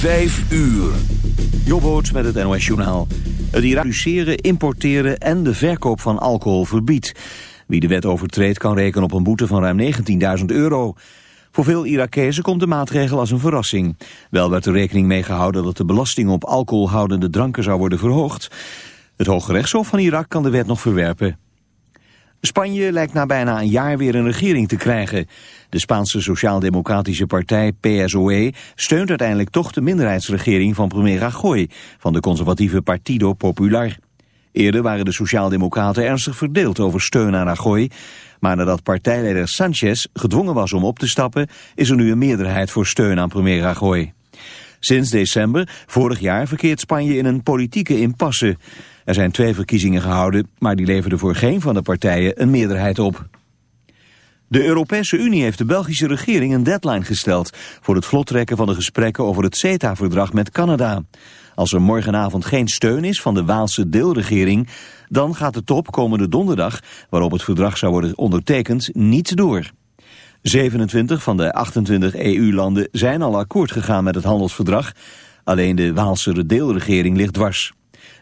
Vijf uur. Jobboot met het NOS Journaal. Het Irakiseren, importeren en de verkoop van alcohol verbiedt. Wie de wet overtreedt kan rekenen op een boete van ruim 19.000 euro. Voor veel Irakezen komt de maatregel als een verrassing. Wel werd er rekening mee gehouden dat de belasting op alcoholhoudende dranken zou worden verhoogd. Het Hoge Rechtshof van Irak kan de wet nog verwerpen. Spanje lijkt na bijna een jaar weer een regering te krijgen. De Spaanse Sociaal-Democratische Partij PSOE steunt uiteindelijk toch de minderheidsregering van premier Rajoy van de conservatieve Partido Popular. Eerder waren de Sociaaldemocraten ernstig verdeeld over steun aan Rajoy, maar nadat partijleider Sanchez gedwongen was om op te stappen, is er nu een meerderheid voor steun aan premier Rajoy. Sinds december vorig jaar verkeert Spanje in een politieke impasse. Er zijn twee verkiezingen gehouden, maar die leverden voor geen van de partijen een meerderheid op. De Europese Unie heeft de Belgische regering een deadline gesteld... voor het vlottrekken van de gesprekken over het CETA-verdrag met Canada. Als er morgenavond geen steun is van de Waalse deelregering... dan gaat de top komende donderdag, waarop het verdrag zou worden ondertekend, niet door. 27 van de 28 EU-landen zijn al akkoord gegaan met het handelsverdrag. Alleen de Waalse deelregering ligt dwars.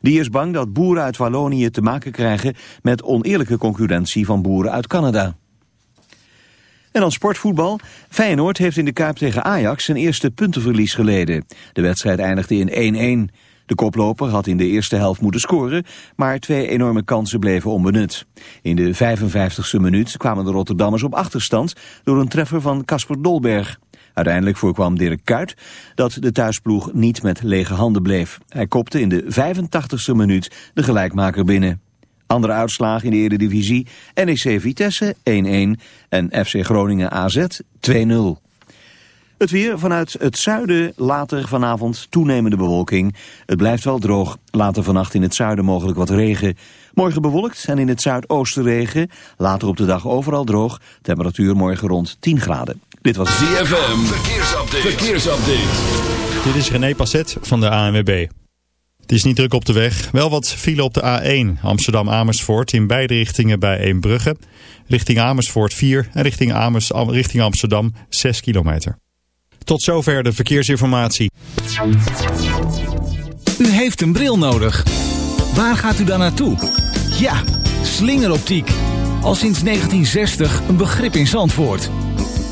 Die is bang dat boeren uit Wallonië te maken krijgen met oneerlijke concurrentie van boeren uit Canada. En dan sportvoetbal. Feyenoord heeft in de Kuip tegen Ajax zijn eerste puntenverlies geleden. De wedstrijd eindigde in 1-1. De koploper had in de eerste helft moeten scoren, maar twee enorme kansen bleven onbenut. In de 55ste minuut kwamen de Rotterdammers op achterstand door een treffer van Casper Dolberg. Uiteindelijk voorkwam Dirk Kuyt dat de thuisploeg niet met lege handen bleef. Hij kopte in de 85ste minuut de gelijkmaker binnen. Andere uitslagen in de Eredivisie, NEC Vitesse 1-1 en FC Groningen AZ 2-0. Het weer vanuit het zuiden later vanavond toenemende bewolking. Het blijft wel droog. Later vannacht in het zuiden mogelijk wat regen. Morgen bewolkt en in het zuidoosten regen. Later op de dag overal droog. Temperatuur morgen rond 10 graden. Dit was ZFM. Verkeersupdate. Verkeersupdate. Dit is René Passet van de ANWB. Het is niet druk op de weg. Wel wat file op de A1 Amsterdam-Amersfoort in beide richtingen bij Eembrugge. Richting Amersfoort 4 en richting, Amers, richting Amsterdam 6 kilometer. Tot zover de verkeersinformatie. U heeft een bril nodig. Waar gaat u dan naartoe? Ja, slingeroptiek. Al sinds 1960 een begrip in Zandvoort.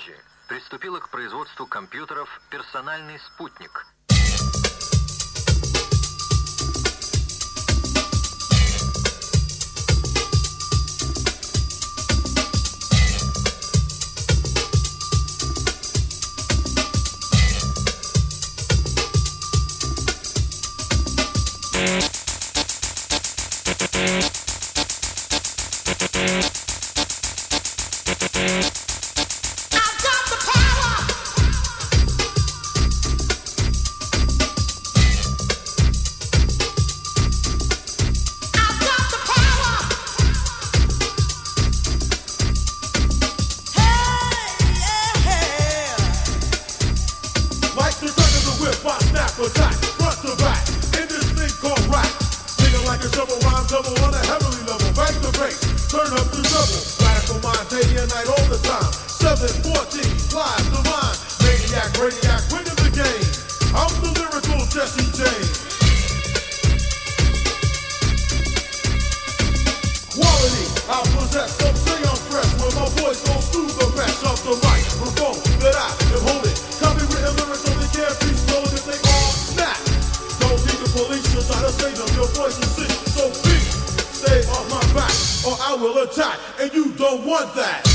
позже приступила к производству компьютеров «Персональный спутник», the and you don't want that.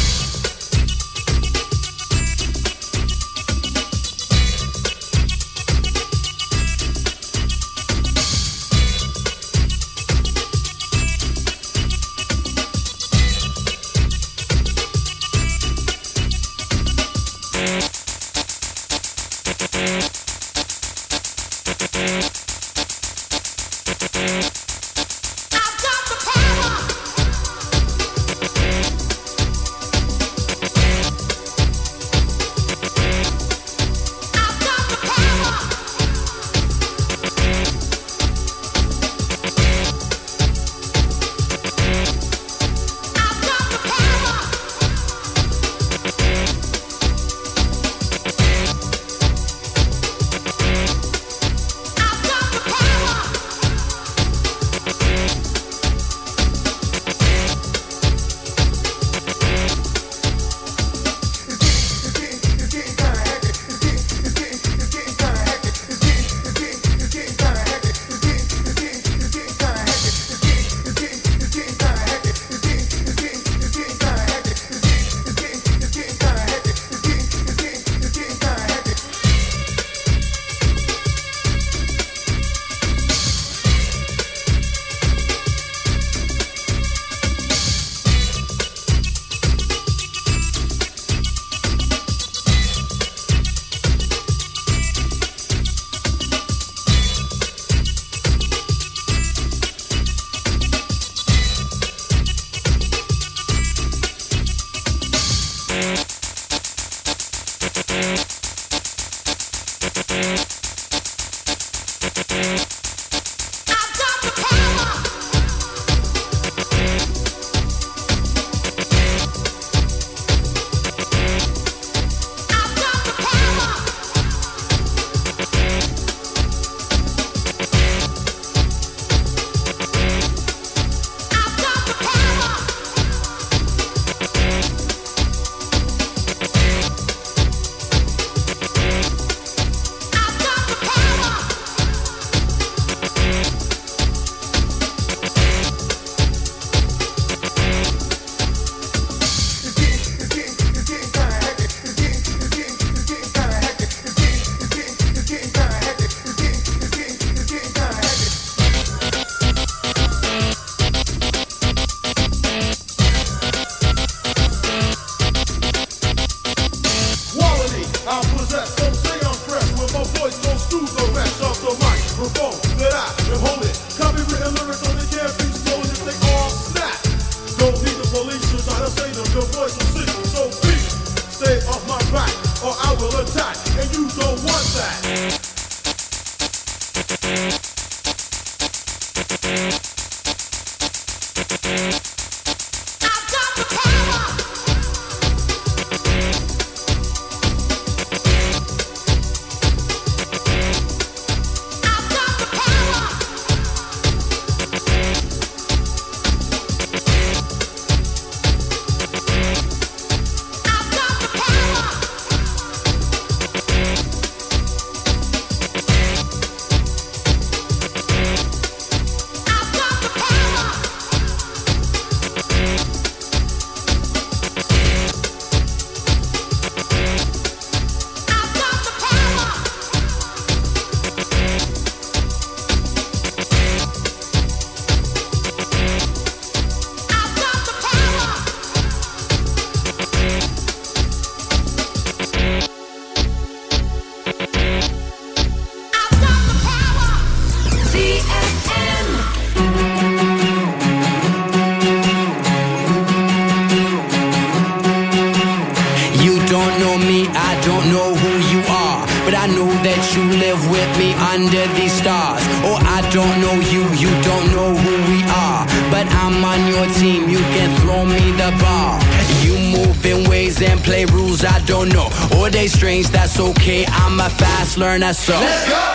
combinação. Let's go!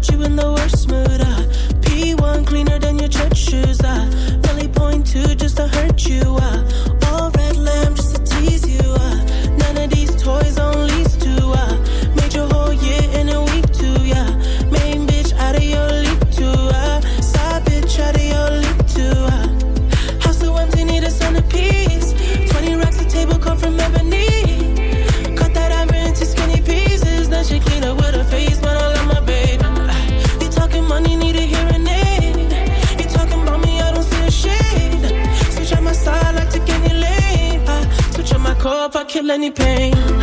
put you in the worst mood. Uh. P1 cleaner than your church shoes. Uh. Belly point two just to hurt you. Uh. kill any pain.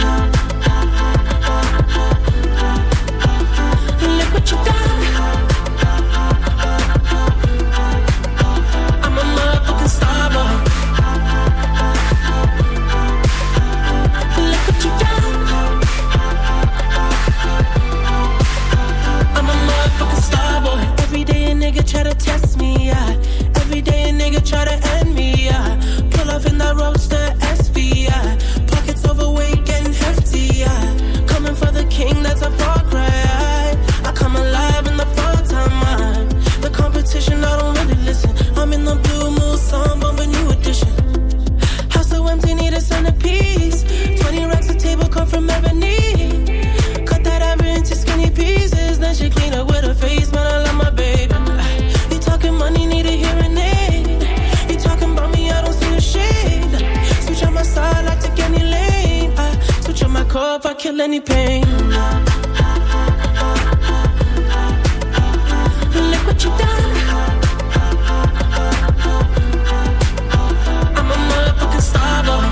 any pain. Look what you done. I'm a motherfucking star boy.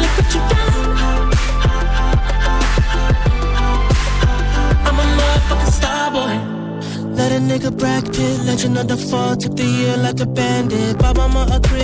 Look what you done. I'm a motherfucking star boy. Let a nigga brag pit, legend of the fall, took the year like a bandit. Bob, mama a crib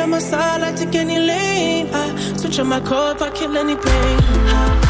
switch on my side, I take any lane. I switch on my core if I kill any pain. I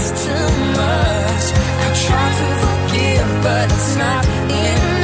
it's too much. I try to forgive, but it's not enough.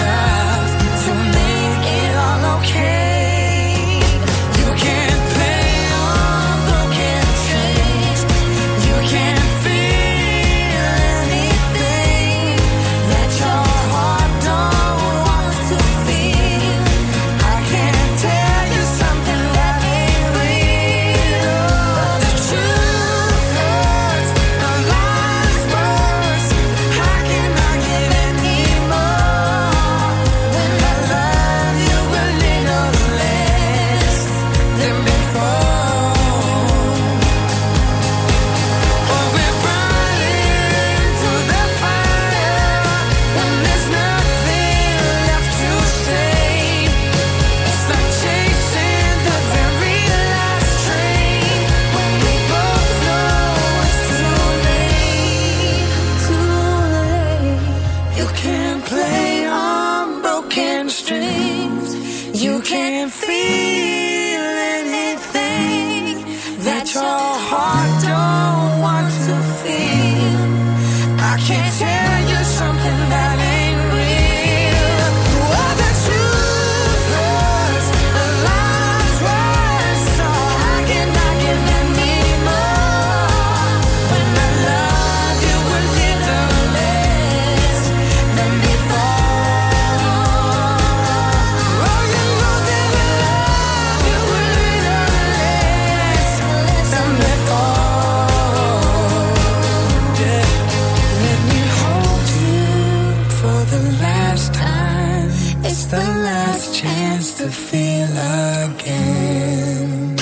to feel again.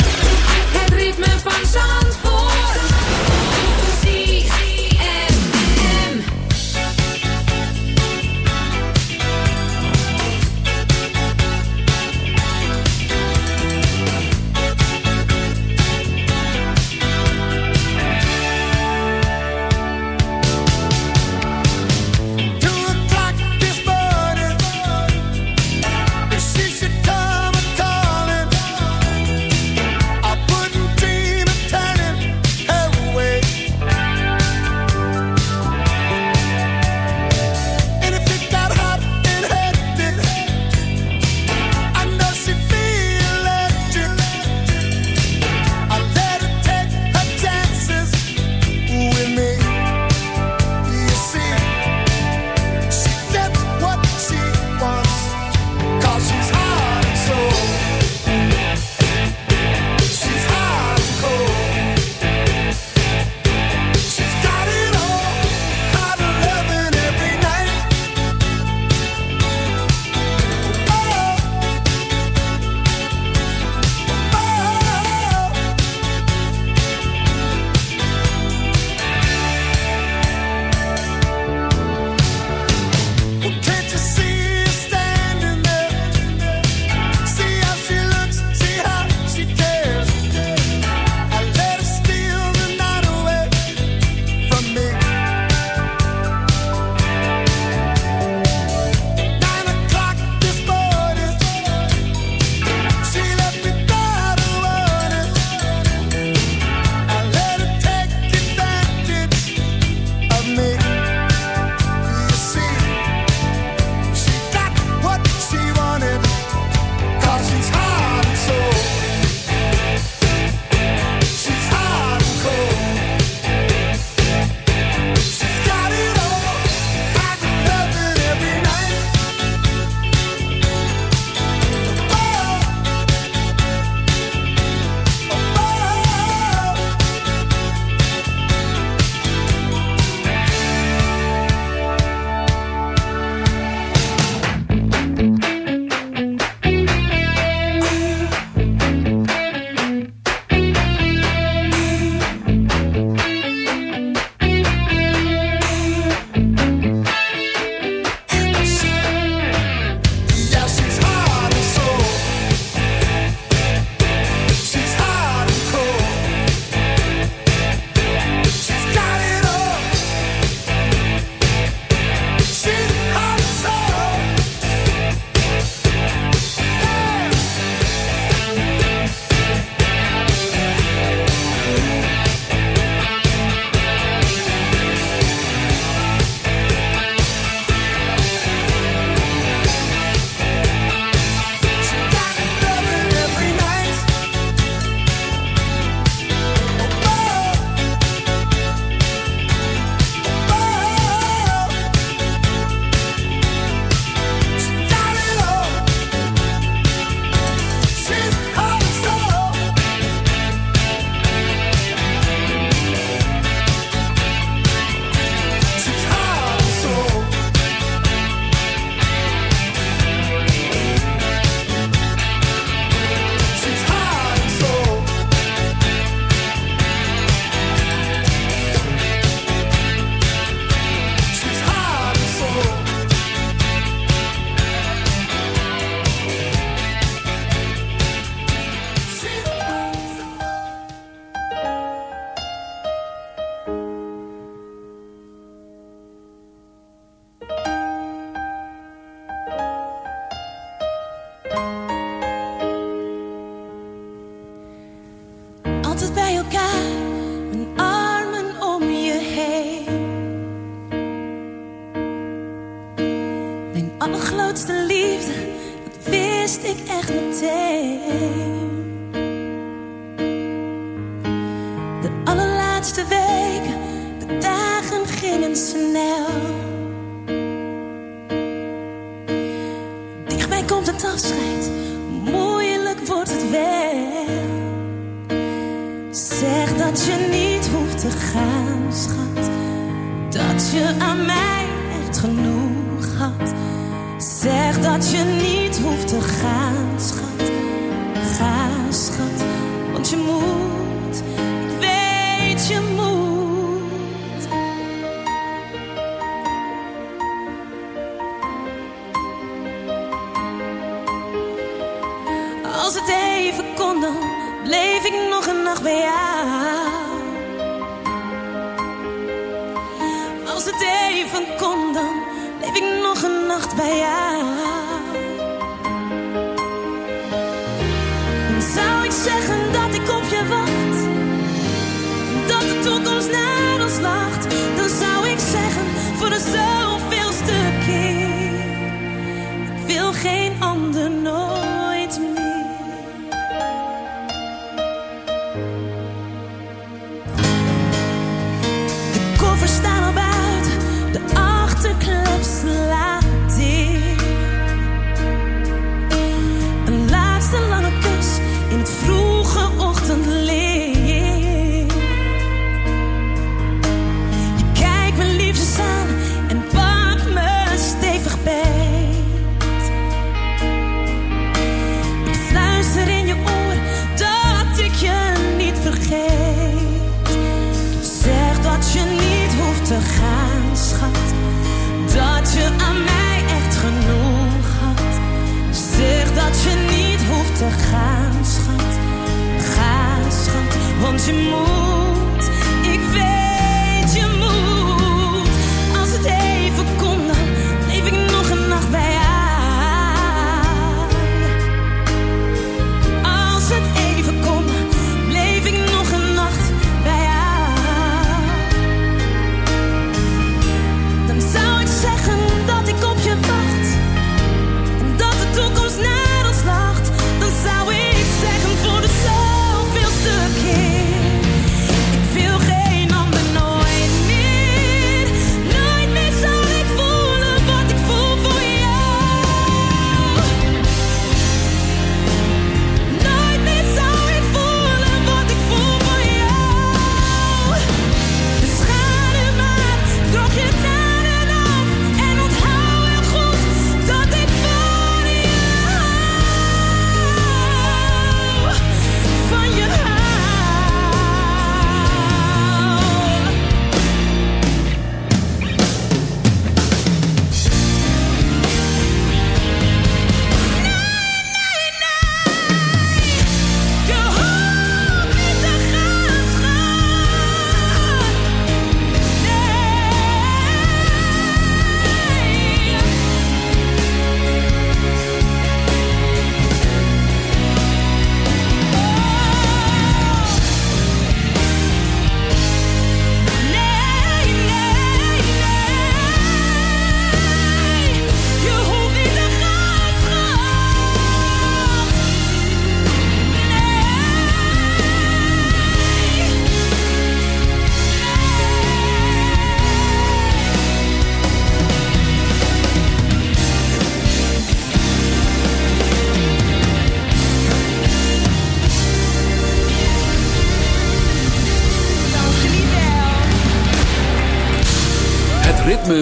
Het ritme van zon.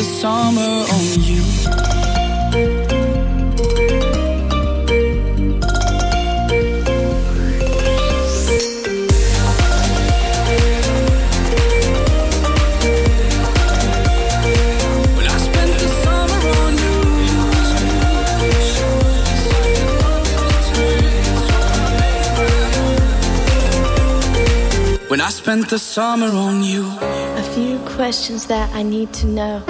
The summer on you. When I spent the summer on you. When I spent the summer on you. A few questions that I need to know.